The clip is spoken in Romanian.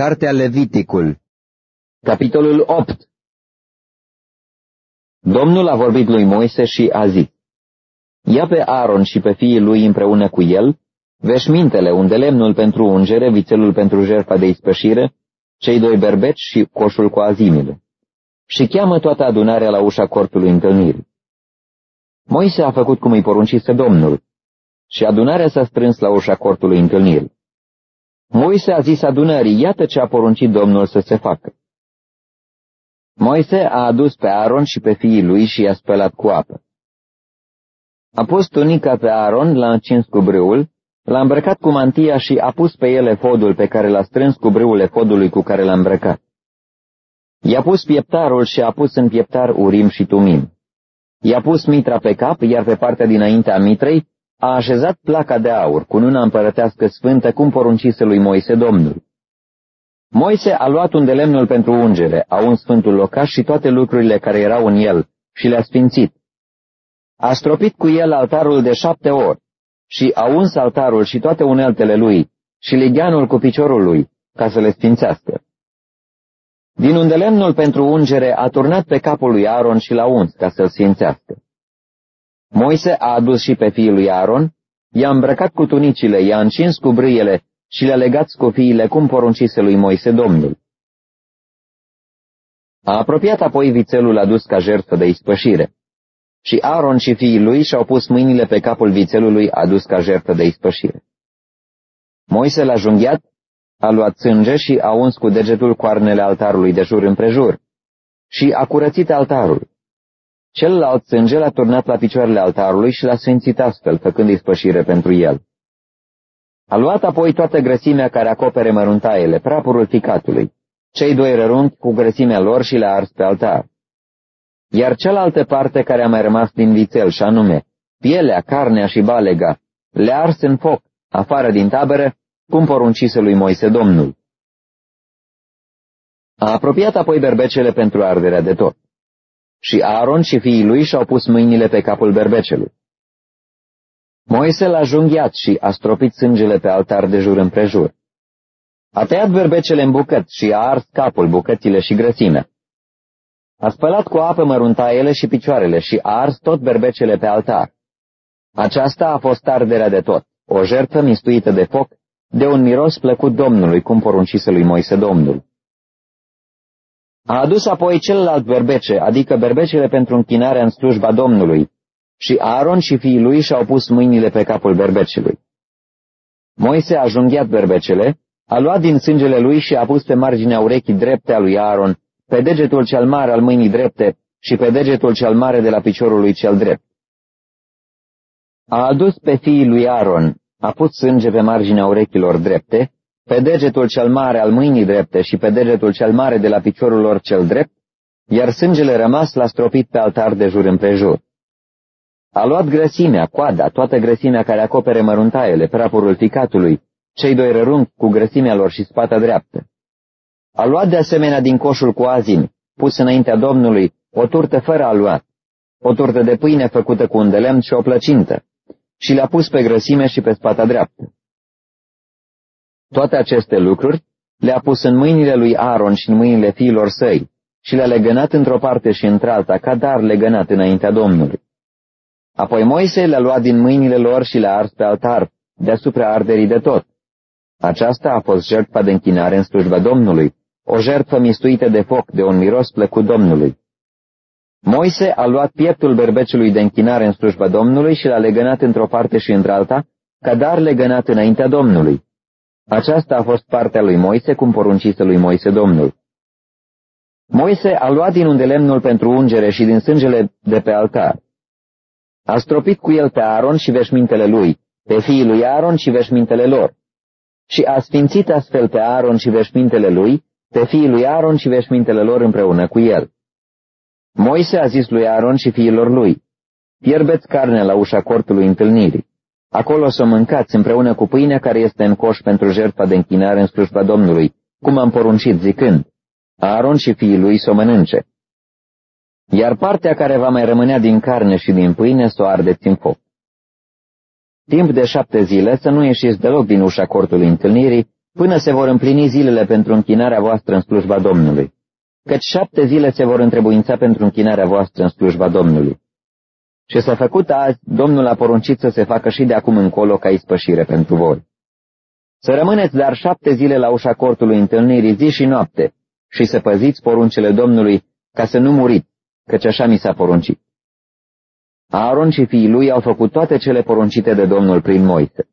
Cartea Leviticul Capitolul 8 Domnul a vorbit lui Moise și a zis, Ia pe Aaron și pe fiii lui împreună cu el, veșmintele, unde lemnul pentru ungere, vițelul pentru jertfa de ispășire, cei doi berbeci și coșul cu azimile. Și cheamă toată adunarea la ușa cortului întâlnirii. Moise a făcut cum îi poruncise Domnul, și adunarea s-a strâns la ușa cortului întâlnirii. Moise a zis adunării, iată ce a poruncit Domnul să se facă. Moise a adus pe Aaron și pe fiii lui și i-a spălat cu apă. A pus tunica pe Aaron, l-a încins cu brâul, l-a îmbrăcat cu mantia și a pus pe el efodul pe care l-a strâns cu brâul efodului cu care l-a îmbrăcat. I-a pus pieptarul și a pus în pieptar urim și tumim. I-a pus mitra pe cap, iar pe partea dinainte a mitrei a așezat placa de aur, cu nuna împărătească sfântă, cum poruncise lui Moise Domnul. Moise a luat un de lemnul pentru ungere, a un sfântul locaș și toate lucrurile care erau în el și le-a sfințit. A stropit cu el altarul de șapte ori și a uns altarul și toate uneltele lui și ligheanul cu piciorul lui, ca să le sfințească. Din unde lemnul pentru ungere a turnat pe capul lui Aaron și l-a uns ca să-l sfințească. Moise a adus și pe fiul lui Aaron, i-a îmbrăcat cu tunicile, i-a încins cu brâiele și le-a legat scofiile cum poruncise lui Moise Domnul. A apropiat apoi vițelul adus ca jertfă de ispășire. Și Aaron și fiii lui și-au pus mâinile pe capul vițelului adus ca jertfă de ispășire. Moise l-a junghiat, a luat sânge și a uns cu degetul coarnele altarului de jur împrejur și a curățit altarul. Celălalt sânge l-a turnat la picioarele altarului și l-a sfințit astfel, făcând ispășire pentru el. A luat apoi toată grăsimea care acopere măruntaiele, prapurul ficatului, cei doi rărunchi cu grăsimea lor și le-a ars pe altar. Iar cealaltă parte care a mai rămas din vițel, și anume, pielea, carnea și balega, le-a ars în foc, afară din tabără, cum poruncise lui Moise Domnul. A apropiat apoi berbecele pentru arderea de tot. Și Aaron și fiii lui și-au pus mâinile pe capul berbecelui. Moise l-a junghiat și a stropit sângele pe altar de jur împrejur. A tăiat berbecele în bucăți și a ars capul, bucățile și grăsimea. A spălat cu apă măruntaiele și picioarele și a ars tot berbecele pe altar. Aceasta a fost arderea de tot, o jertfă mistuită de foc, de un miros plăcut Domnului, cum poruncise lui Moise Domnul. A adus apoi celălalt berbece, adică berbecele pentru închinarea în slujba Domnului, și Aaron și fiii lui și-au pus mâinile pe capul berbecelui. Moise a junghiat berbecele, a luat din sângele lui și a pus pe marginea urechii drepte a lui Aaron, pe degetul cel mare al mâinii drepte și pe degetul cel mare de la piciorul lui cel drept. A adus pe fiii lui Aaron, a pus sânge pe marginea urechilor drepte, pe degetul cel mare al mâinii drepte și pe degetul cel mare de la piciorul lor cel drept, iar sângele rămas l-a stropit pe altar de jur împrejur. A luat grăsimea, coada, toată grăsimea care acopere măruntaiele, prapurul ficatului, cei doi rărunchi cu grăsimea lor și spata dreaptă. A luat de asemenea din coșul cu azimi, pus înaintea Domnului, o turtă fără aluat, o turtă de pâine făcută cu un de lemn și o plăcintă, și le-a pus pe grăsime și pe spata dreaptă. Toate aceste lucruri le-a pus în mâinile lui Aaron și în mâinile fiilor săi și le-a legănat într-o parte și într-alta, ca dar legănat înaintea Domnului. Apoi Moise le-a luat din mâinile lor și le-a ars pe altar, deasupra arderii de tot. Aceasta a fost jertfa de închinare în slujba Domnului, o jertfă mistuită de foc, de un miros plăcut Domnului. Moise a luat pieptul berbecelui de închinare în slujba Domnului și l-a legănat într-o parte și într-alta, ca dar legănat înaintea Domnului. Aceasta a fost partea lui Moise, cum poruncise lui Moise Domnul. Moise a luat din unde lemnul pentru ungere și din sângele de pe altar. A stropit cu el pe Aaron și veșmintele lui, pe fiii lui Aaron și veșmintele lor. Și a sfințit astfel pe Aaron și veșmintele lui, pe fiii lui Aaron și veșmintele lor împreună cu el. Moise a zis lui Aaron și fiilor lui, Pierbeți carnea la ușa cortului întâlnirii. Acolo să o mâncați împreună cu pâinea care este în coș pentru jertfa de închinare în slujba Domnului, cum am poruncit zicând, Aaron și fiii lui să o mănânce. Iar partea care va mai rămânea din carne și din pâine să o ardeți în foc. Timp de șapte zile să nu ieșiți deloc din ușa cortului întâlnirii, până se vor împlini zilele pentru închinarea voastră în slujba Domnului, căci șapte zile se vor întrebuința pentru închinarea voastră în slujba Domnului. Și s-a făcut azi, Domnul a poruncit să se facă și de acum încolo ca ispășire pentru voi. Să rămâneți dar șapte zile la ușa cortului întâlnirii zi și noapte și să păziți poruncele Domnului ca să nu muriți, căci așa mi s-a poruncit. Aaron și fiii lui au făcut toate cele poruncite de Domnul prin Moise.